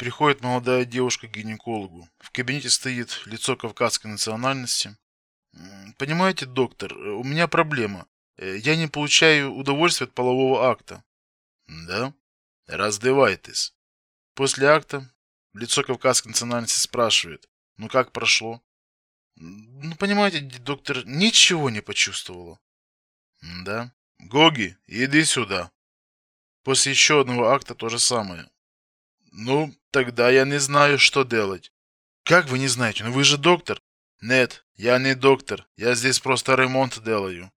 Приходит молодая девушка к гинекологу. В кабинете стоит лицо кавказской национальности. Понимаете, доктор, у меня проблема. Э, я не получаю удовольствия от полового акта. Да? Раздевайтесь. После акта лицо кавказской национальности спрашивает: "Ну как прошло?" Ну, понимаете, доктор ничего не почувствовала. Да. Гоги, иди сюда. После еще одного акта то же самое. Ну, тогда я не знаю, что делать. Как вы не знаете? Ну вы же доктор. Нет, я не доктор. Я здесь просто ремонт делаю.